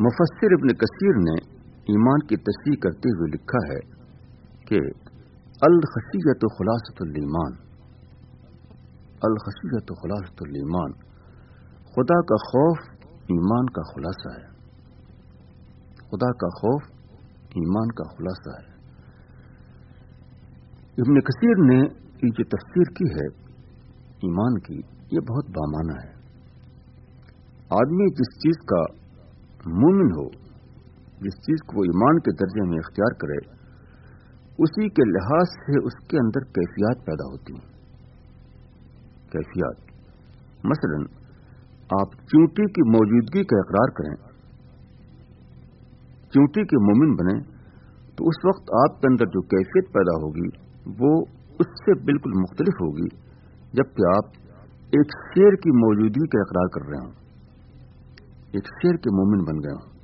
مفسر ابن کثیر نے ایمان کی تشریح کرتے ہوئے لکھا ہے کہ الخصیت خلاصۃ المان الخصیت خلاصۃ المان خدا کا خوف ایمان کا خلاصہ ہے۔ خدا کا خوف ایمان کا خلاصہ ہے۔ ابن کثیر نے یہ جو تفسیر کی ہے، ایمان کی، یہ بہت بامانہ ہے۔ آدمی جس چیز کا مومن ہو، جس چیز کو وہ ایمان کے درجے میں اختیار کرے، اسی کے لحاظ سے اس کے اندر کیفیات پیدا ہوتی ہیں۔ کیفیات، مثلا، آپ چونٹی کی موجودگی کا اقرار کریں۔ چونٹی کے مومن بنے تو اس وقت آپ کے اندر جو کیفیت پیدا ہوگی، وہ اس سے بالکل مختلف ہوگی، جبکہ آپ ایک شیر کی موجودگی کا اقرار کر رہے ہوں۔ ایک شیر کے مومن بن گئے۔ ہوں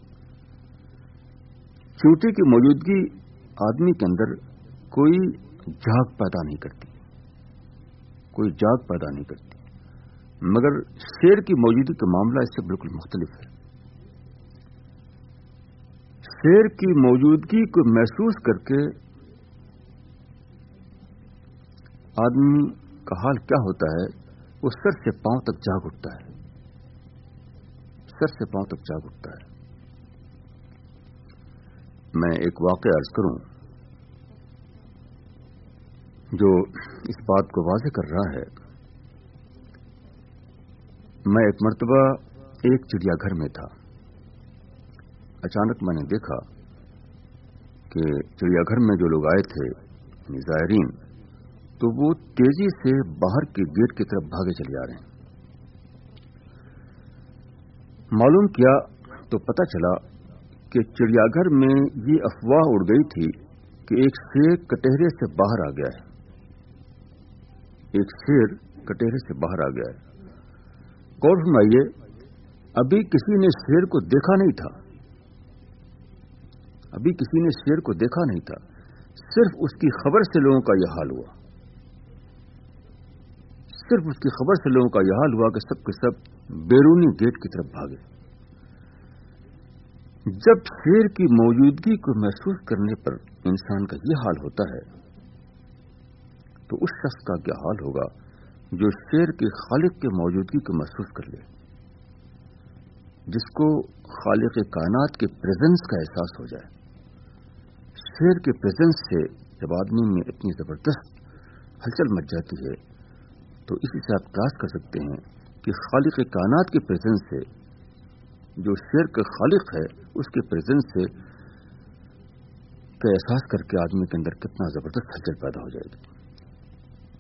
چوٹی کی موجودگی آدمی کے اندر کوئی جاگ پیدا نہیں کرتی۔ کوئی جاگ پیدا نہیں کرتی۔ مگر شیر کی موجودگی کا معاملہ اس سے بالکل مختلف ہے۔ شیر کی موجودگی کو محسوس کر کے آدمی کا حال کیا ہوتا ہے؟ وہ سر سے پاؤں تک جاگ اٹھتا ہے۔ سر سے پاؤں تک جاگ اٹھتا ہے۔ میں ایک واقعہ عرض کروں جو اس بات کو واضح کر رہا ہے۔ میں ایک مرتبہ ایک چڑیا گھر میں تھا۔ اچانک میں نے دیکھا کہ چڑیا گھر میں جو لوگ آئے تھے یعنی زائرین، تو وہ تیزی سے باہر کی گیٹ کی طرف بھاگے چلے آ رہے ہیں۔ معلوم کیا تو پتہ چلا کہ چڑیا گھر میں یہ افواہ اڑ گئی تھی کہ ایک شیر کٹہرے سے باہر آ گیا ہے۔ ایک شیر کٹہرے سے باہر آ گیا ہے۔ غور فرمائیے، ابھی کسی نے شیر کو دیکھا نہیں تھا۔ ابھی کسی نے شیر کو دیکھا نہیں تھا۔ صرف اس کی خبر سے لوگوں کا یہ حال ہوا۔ صرف اس کی خبر سے لوگوں کا یہ حال ہوا کہ سب کے سب بیرونی گیٹ کی طرف بھاگے۔ جب شیر کی موجودگی کو محسوس کرنے پر انسان کا یہ حال ہوتا ہے، تو اس شخص کا کیا حال ہوگا جو شیر کے خالق کی موجودگی کو محسوس کر لے، جس کو خالق کائنات کے پریزنس کا احساس ہو جائے۔ شیر کے پریزنس سے جب آدمی میں اتنی زبردست ہلچل مچ جاتی ہے تو اسی سے آپ کلاس کر سکتے ہیں کہ خالق کائنات کے پریزنس سے، جو شیر کا خالق ہے، اس کے پریزنس سے کا احساس کر کے آدمی کے اندر کتنا زبردست ہلچل پیدا ہو جائے گی۔